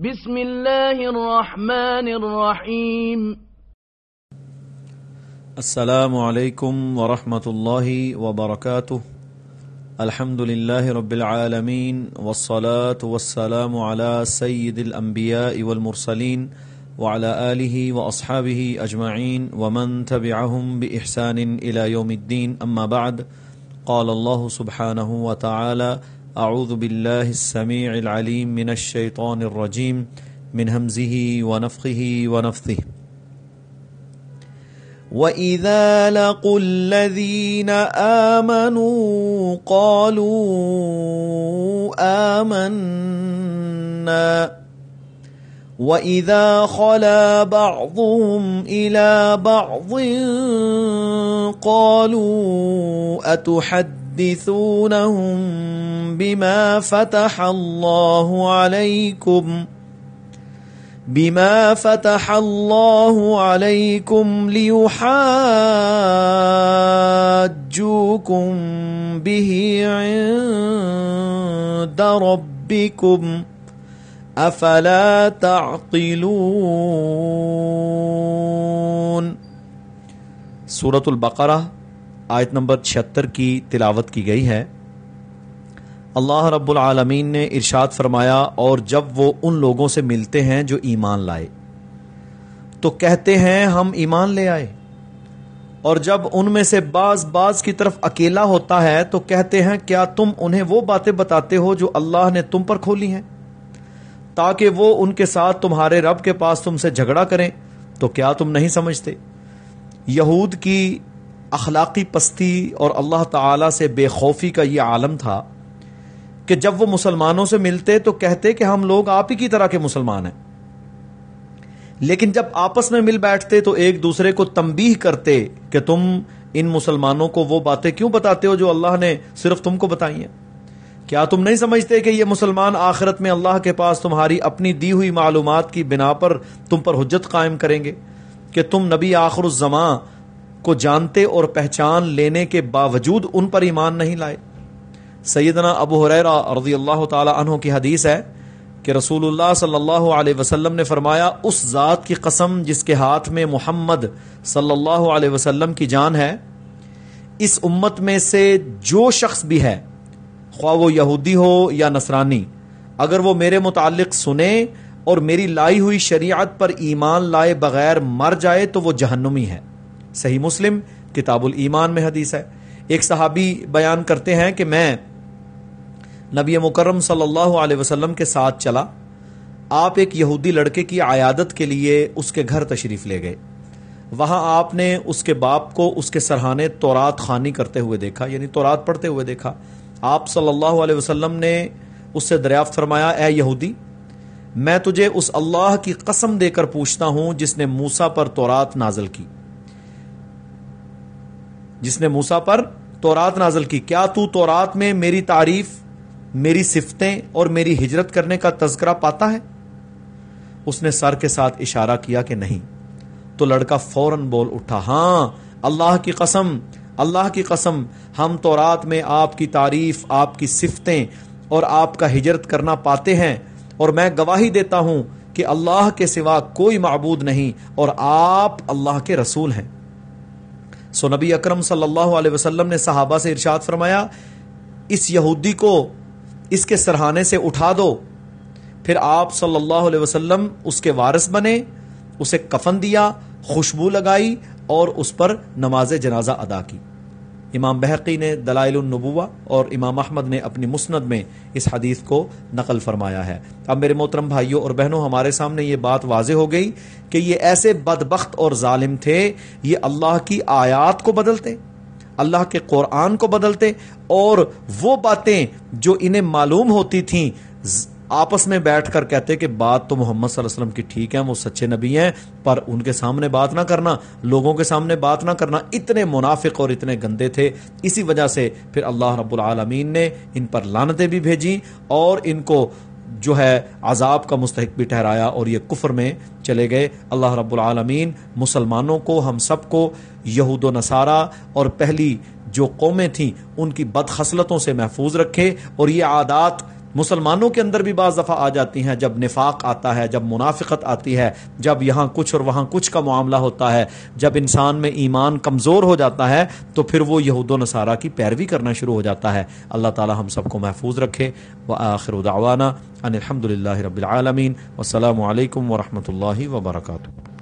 بسم الله الرحمن الرحيم السلام عليكم ورحمة الله وبركاته الحمد لله رب العالمين والصلاة والسلام على سيد الأنبياء والمرسلين وعلى آله وأصحابه أجمعين ومن تبعهم بإحسان إلى يوم الدين أما بعد، قال الله سبحانه وتعالى أعوذ بالله السميع العليم من الشيطان الرجيم، من همزه ونفخه ونفثه. وَإِذَا لَقُوا الَّذِينَ آمَنُوا قَالُوا آمَنَّا. وَإِذَا خَلَا بَعْضُهُمْ إِلَى بَعْضٍ قَالُوا أَتُحَدِّ أَتُحَدِّثُونَهُمْ بِمَا فَتَحَ اللَّهُ عَلَيْكُمْ ۖ، بما فتح الله عليكم ليحاجوكم به عند ربكم افلا تعقلون؟ سورة البقرہ آیت نمبر 76 کی تلاوت کی گئی ہے۔ اللہ رب العالمین نے ارشاد فرمایا، اور جب وہ ان لوگوں سے ملتے ہیں جو ایمان لائے، تو کہتے ہیں، ہم ایمان لے آئے۔ اور جب ان میں سے بعض بعض کی طرف اکیلا ہوتا ہے، تو کہتے ہیں، کیا تم انہیں وہ باتیں بتاتے ہو جو اللہ نے تم پر کھولی ہیں؟ تاکہ وہ ان کے ساتھ تمہارے رب کے پاس تم سے جھگڑا کریں، تو کیا تم نہیں سمجھتے؟ یہود کی اخلاقی پستی اور اللہ تعالی سے بے خوفی کا یہ عالم تھا کہ جب وہ مسلمانوں سے ملتے تو کہتے کہ ہم لوگ آپ ہی کی طرح کے مسلمان ہیں۔ لیکن جب آپس میں مل بیٹھتے تو ایک دوسرے کو تمبیح کرتے کہ تم ان مسلمانوں کو وہ باتیں کیوں بتاتے ہو جو اللہ نے صرف تم کو بتائی ہیں؟ کیا تم نہیں سمجھتے کہ یہ مسلمان آخرت میں اللہ کے پاس تمہاری اپنی دی ہوئی معلومات کی بنا پر تم پر حجت قائم کریں گے کہ تم نبی آخر الزماں کو جانتے اور پہچان لینے کے باوجود ان پر ایمان نہیں لائے۔ سیدنا ابو حریرہ رضی اللہ تعالی عنہ کی حدیث ہے کہ رسول اللہ صلی اللہ علیہ وسلم نے فرمایا، اس ذات کی قسم جس کے ہاتھ میں محمد صلی اللہ علیہ وسلم کی جان ہے، اس امت میں سے جو شخص بھی ہے، خواہ وہ یہودی ہو یا نصرانی، اگر وہ میرے متعلق سنے اور میری لائی ہوئی شریعت پر ایمان لائے بغیر مر جائے تو وہ جہنمی ہے۔ صحیح مسلم، کتاب الایمان میں حدیث ہے۔ ایک صحابی بیان کرتے ہیں کہ میں نبی مکرم صلی اللہ علیہ وسلم کے ساتھ چلا۔ آپ ایک یہودی لڑکے کی عیادت کے لیے اس کے گھر تشریف لے گئے۔ وہاں آپ نے اس کے باپ کو اس کے سرحانے تورات خانی کرتے ہوئے دیکھا یعنی تورات پڑھتے ہوئے دیکھا۔ آپ صلی اللہ علیہ وسلم نے اس سے دریافت فرمایا، اے یہودی، میں تجھے اس اللہ کی قسم دے کر پوچھتا ہوں جس نے موسا پر تورات نازل کی۔ جس نے موسا پر تورات نازل کی۔ کیا تو تورات میں میری تعریف، میری صفتیں اور میری ہجرت کرنے کا تذکرہ پاتا ہے؟ اس نے سر کے ساتھ اشارہ کیا کہ نہیں۔ تو لڑکا فوراً بول اٹھا ہاں اللہ کی قسم، اللہ کی قسم، ہم تو رات میں آپ کی تعریف، آپ کی صفتیں اور آپ کا ہجرت کرنا پاتے ہیں۔ اور میں گواہی دیتا ہوں کہ اللہ کے سوا کوئی معبود نہیں اور آپ اللہ کے رسول ہیں۔ سو نبی اکرم صلی اللہ علیہ وسلم نے صحابہ سے ارشاد فرمایا، اس یہودی کو اس کے سرحانے سے اٹھا دو، پھر آپ صلی اللہ علیہ وسلم اس کے وارث بنے، اسے کفن دیا، خوشبو لگائی اور اس پر نماز جنازہ ادا کی۔ امام بحقی نے دلائل النبوہ اور امام احمد نے اپنی مسند میں اس حدیث کو نقل فرمایا ہے۔ اب میرے محترم بھائیوں اور بہنوں، ہمارے سامنے یہ بات واضح ہو گئی کہ یہ ایسے بدبخت اور ظالم تھے، یہ اللہ کی آیات کو بدلتے، اللہ کے قرآن کو بدلتے اور وہ باتیں جو انہیں معلوم ہوتی تھیں آپس میں بیٹھ کر کہتے کہ بات تو محمد صلی اللہ علیہ وسلم کی ٹھیک ہے، وہ سچے نبی ہیں، پر ان کے سامنے بات نہ کرنا، لوگوں کے سامنے بات نہ کرنا، اتنے منافق اور اتنے گندے تھے۔ اسی وجہ سے پھر اللہ رب العالمین نے ان پر لانتیں بھی بھیجی اور ان کو جو ہے عذاب کا مستحق بھی ٹھہرایا اور یہ کفر میں چلے گئے۔ اللہ رب العالمین مسلمانوں کو، ہم سب کو، یہود و نصارہ اور پہلی جو قومیں تھیں، ان کی بدخصلتوں سے محفوظ رکھے اور یہ عادات مسلمانوں کے اندر بھی بعض دفعہ آ جاتی ہیں، جب نفاق آتا ہے، جب منافقت آتی ہے، جب یہاں کچھ اور وہاں کچھ کا معاملہ ہوتا ہے، جب انسان میں ایمان کمزور ہو جاتا ہے، تو پھر وہ یہود و نصارہ کی پیروی کرنا شروع ہو جاتا ہے۔ اللہ تعالی ہم سب کو محفوظ رکھے۔ و آخر دعوانا ان الحمد رب العالمین۔ والسلام علیکم ورحمۃ اللہ وبرکاتہ۔